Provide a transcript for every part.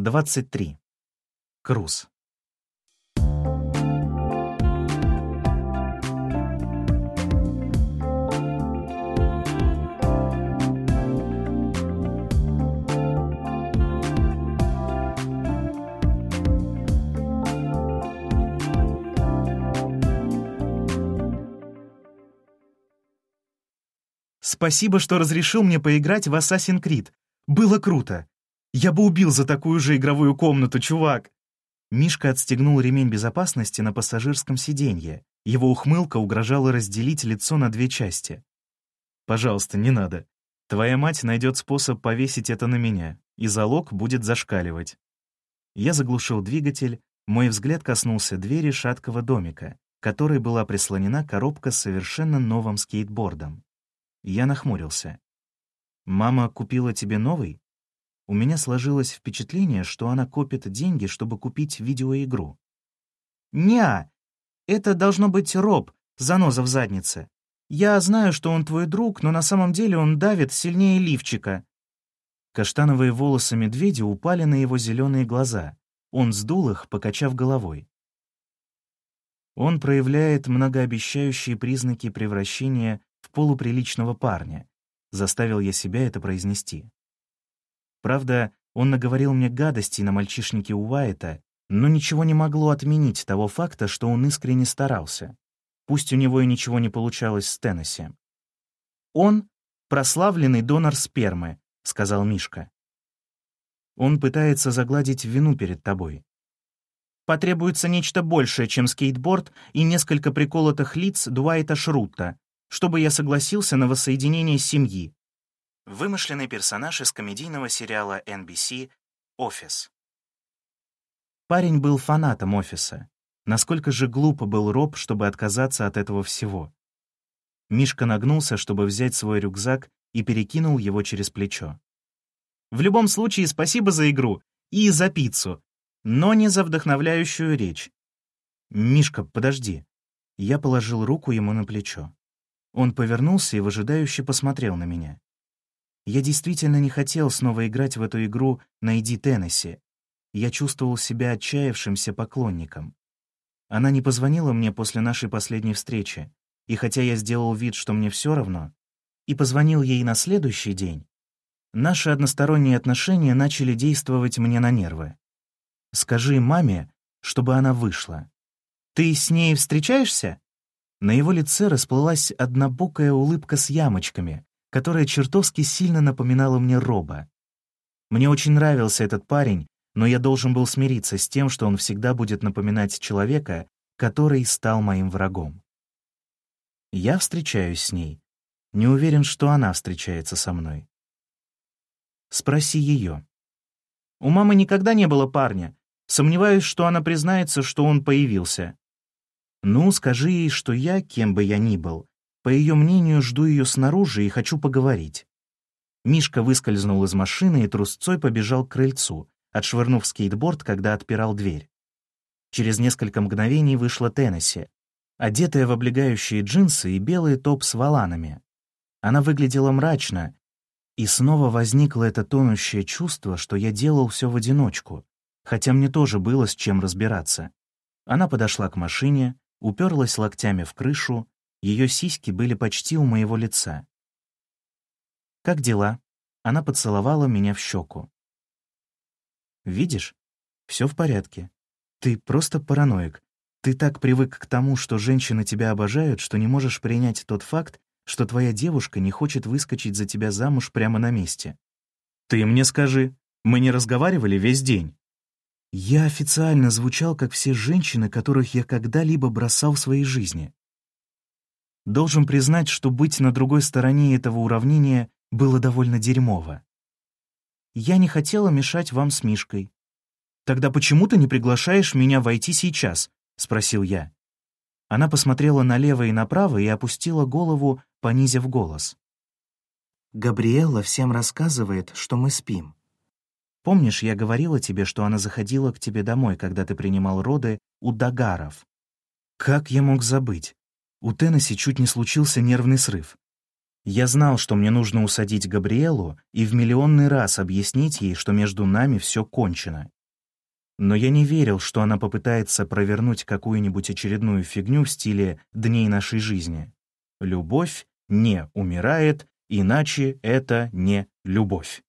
23. Круз. Спасибо, что разрешил мне поиграть в Assassin's Creed. Было круто. Я бы убил за такую же игровую комнату, чувак. Мишка отстегнул ремень безопасности на пассажирском сиденье. Его ухмылка угрожала разделить лицо на две части. «Пожалуйста, не надо. Твоя мать найдет способ повесить это на меня, и залог будет зашкаливать». Я заглушил двигатель, мой взгляд коснулся двери шаткого домика, которой была прислонена коробка с совершенно новым скейтбордом. Я нахмурился. «Мама купила тебе новый?» У меня сложилось впечатление, что она копит деньги, чтобы купить видеоигру. «Неа! Это должно быть Роб, заноза в заднице. Я знаю, что он твой друг, но на самом деле он давит сильнее лифчика». Каштановые волосы медведя упали на его зеленые глаза. Он сдул их, покачав головой. Он проявляет многообещающие признаки превращения в полуприличного парня. Заставил я себя это произнести. Правда, он наговорил мне гадостей на мальчишнике Уайта, но ничего не могло отменить того факта, что он искренне старался. Пусть у него и ничего не получалось с Теннесси. «Он — прославленный донор спермы», — сказал Мишка. «Он пытается загладить вину перед тобой». «Потребуется нечто большее, чем скейтборд и несколько приколотых лиц Дуайта Шрутта, чтобы я согласился на воссоединение семьи. Вымышленный персонаж из комедийного сериала NBC «Офис». Парень был фанатом «Офиса». Насколько же глупо был Роб, чтобы отказаться от этого всего. Мишка нагнулся, чтобы взять свой рюкзак, и перекинул его через плечо. «В любом случае, спасибо за игру и за пиццу, но не за вдохновляющую речь». «Мишка, подожди». Я положил руку ему на плечо. Он повернулся и выжидающе посмотрел на меня. Я действительно не хотел снова играть в эту игру «Найди Теннесси». Я чувствовал себя отчаявшимся поклонником. Она не позвонила мне после нашей последней встречи, и хотя я сделал вид, что мне все равно, и позвонил ей на следующий день, наши односторонние отношения начали действовать мне на нервы. Скажи маме, чтобы она вышла. «Ты с ней встречаешься?» На его лице расплылась однобокая улыбка с ямочками, которая чертовски сильно напоминала мне Роба. Мне очень нравился этот парень, но я должен был смириться с тем, что он всегда будет напоминать человека, который стал моим врагом. Я встречаюсь с ней. Не уверен, что она встречается со мной. Спроси ее. У мамы никогда не было парня. Сомневаюсь, что она признается, что он появился. Ну, скажи ей, что я, кем бы я ни был, по ее мнению, жду ее снаружи и хочу поговорить. Мишка выскользнул из машины и трусцой побежал к крыльцу, отшвырнув скейтборд, когда отпирал дверь. Через несколько мгновений вышла Теннесси, одетая в облегающие джинсы и белый топ с воланами. Она выглядела мрачно, и снова возникло это тонущее чувство, что я делал все в одиночку, хотя мне тоже было с чем разбираться. Она подошла к машине, уперлась локтями в крышу, ее сиськи были почти у моего лица. «Как дела?» Она поцеловала меня в щеку. «Видишь, все в порядке. Ты просто параноик. Ты так привык к тому, что женщины тебя обожают, что не можешь принять тот факт, что твоя девушка не хочет выскочить за тебя замуж прямо на месте. Ты мне скажи, мы не разговаривали весь день?» Я официально звучал, как все женщины, которых я когда-либо бросал в своей жизни. Должен признать, что быть на другой стороне этого уравнения было довольно дерьмово. Я не хотела мешать вам с Мишкой. «Тогда почему ты не приглашаешь меня войти сейчас?» — спросил я. Она посмотрела налево и направо и опустила голову, понизив голос. «Габриэлла всем рассказывает, что мы спим. Помнишь, я говорила тебе, что она заходила к тебе домой, когда ты принимал роды у Дагаров? Как я мог забыть? У Теннесси чуть не случился нервный срыв. Я знал, что мне нужно усадить Габриэлу и в миллионный раз объяснить ей, что между нами все кончено. Но я не верил, что она попытается провернуть какую-нибудь очередную фигню в стиле «дней нашей жизни». Любовь не умирает, иначе это не любовь.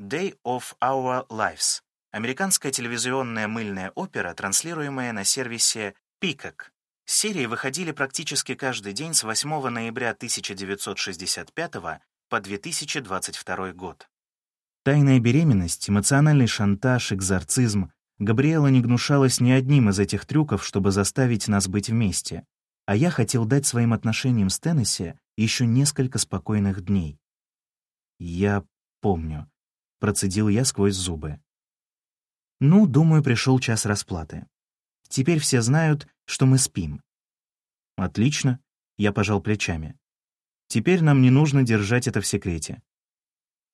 Day of Our Lives — американская телевизионная мыльная опера, транслируемая на сервисе Peacock. Серии выходили практически каждый день с 8 ноября 1965 по 2022 год. Тайная беременность, эмоциональный шантаж, экзорцизм, Габриэла не гнушалась ни одним из этих трюков, чтобы заставить нас быть вместе, а я хотел дать своим отношениям с Теннесси еще несколько спокойных дней. «Я помню», — процедил я сквозь зубы. «Ну, думаю, пришел час расплаты. Теперь все знают, что мы спим». «Отлично», — я пожал плечами. «Теперь нам не нужно держать это в секрете.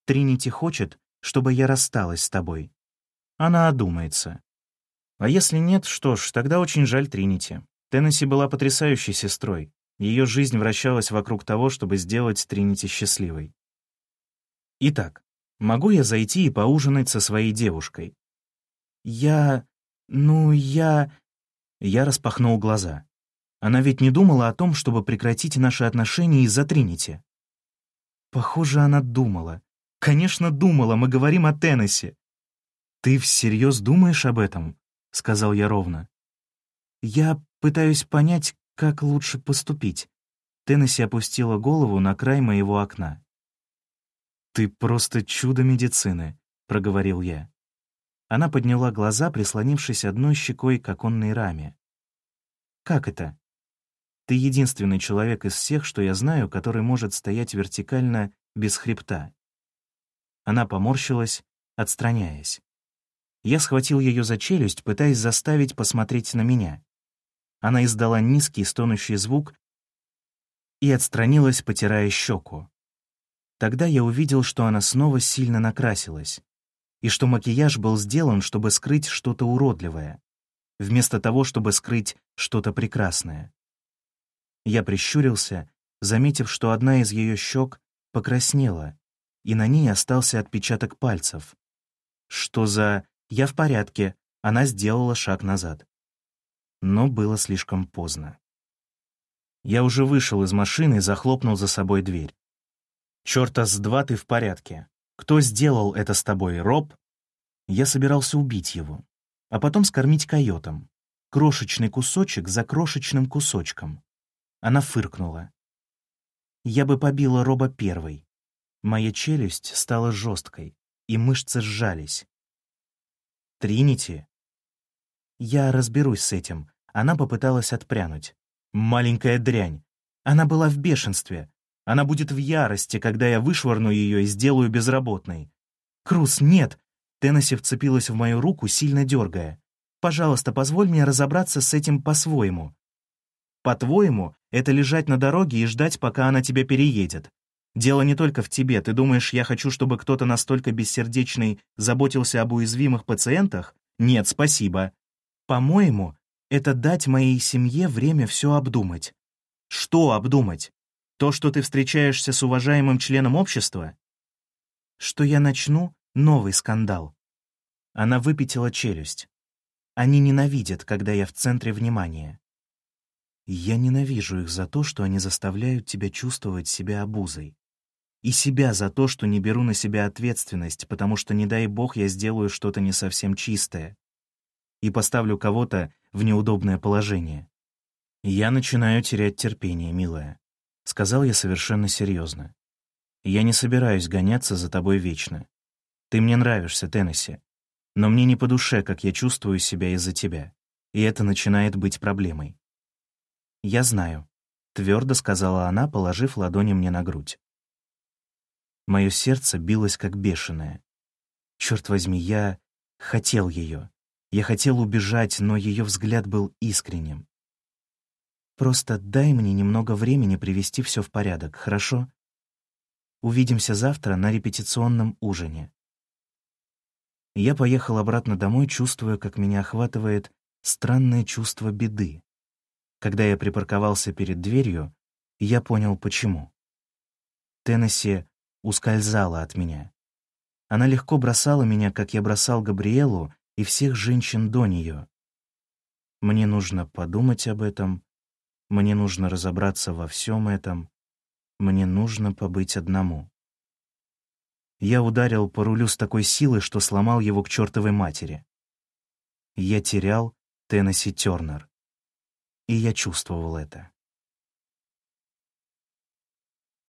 Тринити хочет, чтобы я рассталась с тобой. Она одумается. А если нет, что ж, тогда очень жаль Тринити. Теннесси была потрясающей сестрой. Ее жизнь вращалась вокруг того, чтобы сделать Тринити счастливой. Итак, могу я зайти и поужинать со своей девушкой? Я... ну, я... Я распахнул глаза. Она ведь не думала о том, чтобы прекратить наши отношения из-за Тринити. Похоже, она думала. Конечно, думала, мы говорим о Теннесси. «Ты всерьез думаешь об этом?» — сказал я ровно. «Я пытаюсь понять, как лучше поступить». Теннесси опустила голову на край моего окна. «Ты просто чудо медицины», — проговорил я. Она подняла глаза, прислонившись одной щекой к оконной раме. «Как это?» «Ты единственный человек из всех, что я знаю, который может стоять вертикально без хребта». Она поморщилась, отстраняясь. Я схватил ее за челюсть, пытаясь заставить посмотреть на меня. Она издала низкий стонущий звук и отстранилась, потирая щеку. Тогда я увидел, что она снова сильно накрасилась, и что макияж был сделан, чтобы скрыть что-то уродливое, вместо того, чтобы скрыть что-то прекрасное. Я прищурился, заметив, что одна из ее щек покраснела, и на ней остался отпечаток пальцев. Что за «Я в порядке», она сделала шаг назад. Но было слишком поздно. Я уже вышел из машины и захлопнул за собой дверь. «Чёрта с два ты в порядке. Кто сделал это с тобой, Роб?» Я собирался убить его, а потом скормить койотам. Крошечный кусочек за крошечным кусочком. Она фыркнула. Я бы побила Роба первой. Моя челюсть стала жесткой, и мышцы сжались. Тринити. Я разберусь с этим. Она попыталась отпрянуть. Маленькая дрянь. Она была в бешенстве. Она будет в ярости, когда я вышвырну ее и сделаю безработной. Крус, нет. Теннесси вцепилась в мою руку, сильно дергая. Пожалуйста, позволь мне разобраться с этим по-своему. По-твоему, это лежать на дороге и ждать, пока она тебя переедет. Дело не только в тебе. Ты думаешь, я хочу, чтобы кто-то настолько бессердечный заботился об уязвимых пациентах? Нет, спасибо. По-моему, это дать моей семье время все обдумать. Что обдумать? То, что ты встречаешься с уважаемым членом общества? Что я начну новый скандал. Она выпятила челюсть. Они ненавидят, когда я в центре внимания. Я ненавижу их за то, что они заставляют тебя чувствовать себя обузой и себя за то, что не беру на себя ответственность, потому что, не дай бог, я сделаю что-то не совсем чистое и поставлю кого-то в неудобное положение. «Я начинаю терять терпение, милая», — сказал я совершенно серьезно. «Я не собираюсь гоняться за тобой вечно. Ты мне нравишься, Теннесси, но мне не по душе, как я чувствую себя из-за тебя, и это начинает быть проблемой». «Я знаю», — твердо сказала она, положив ладони мне на грудь. Мое сердце билось как бешеное. Черт возьми, я хотел ее. Я хотел убежать, но ее взгляд был искренним. Просто дай мне немного времени привести все в порядок, хорошо? Увидимся завтра на репетиционном ужине. Я поехал обратно домой, чувствуя, как меня охватывает странное чувство беды. Когда я припарковался перед дверью, я понял, почему. Теннесси ускользала от меня. Она легко бросала меня, как я бросал Габриэлу и всех женщин до нее. Мне нужно подумать об этом, мне нужно разобраться во всем этом, мне нужно побыть одному. Я ударил по рулю с такой силой, что сломал его к чертовой матери. Я терял Теннесси Тернер. И я чувствовал это.